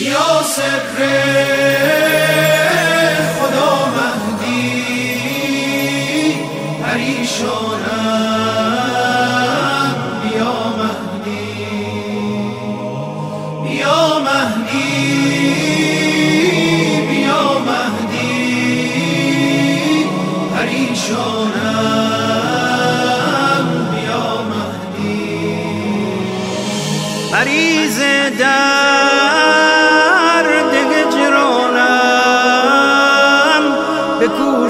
یا سر خدا مهدی پریشانم بیا مهدی بیا مهدی بیا مهدی پریشانم بیا مهدی مریض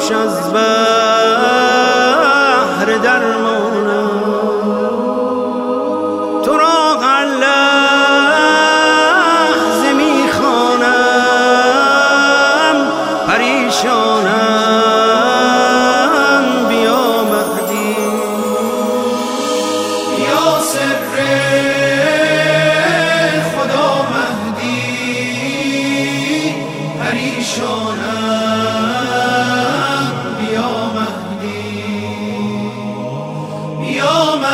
بکوش از بحر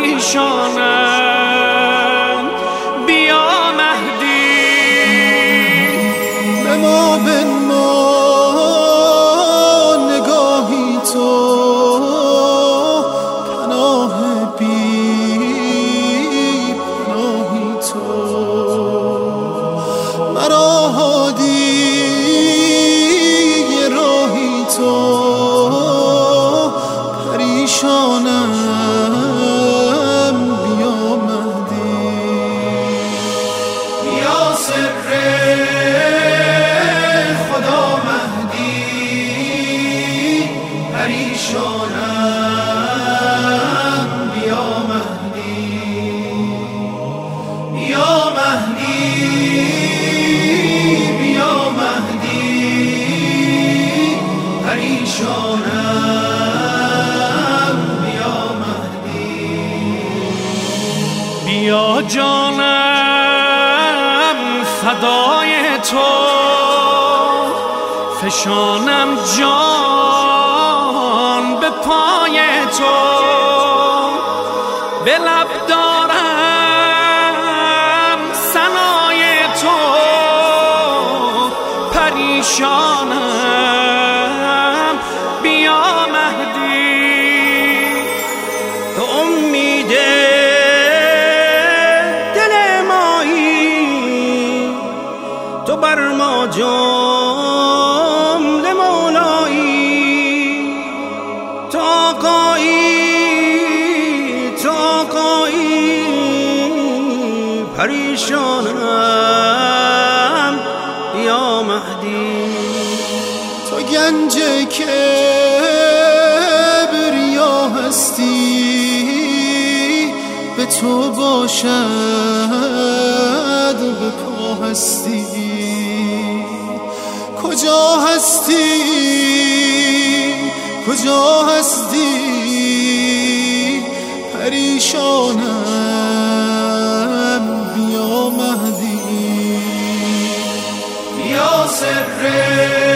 پریشانم بیا جانم فدای تو. فشانم جان به پای تو. به لب دارم سنای تو. پریشانم. بر ما جمله مولایی تو آقایی تو آقایی پریشانم یا مهدی. تو گنج که بریا هستی به تو باشد هستی؟ کجا هستی؟ پریشانم. بیا مهدی. یا سر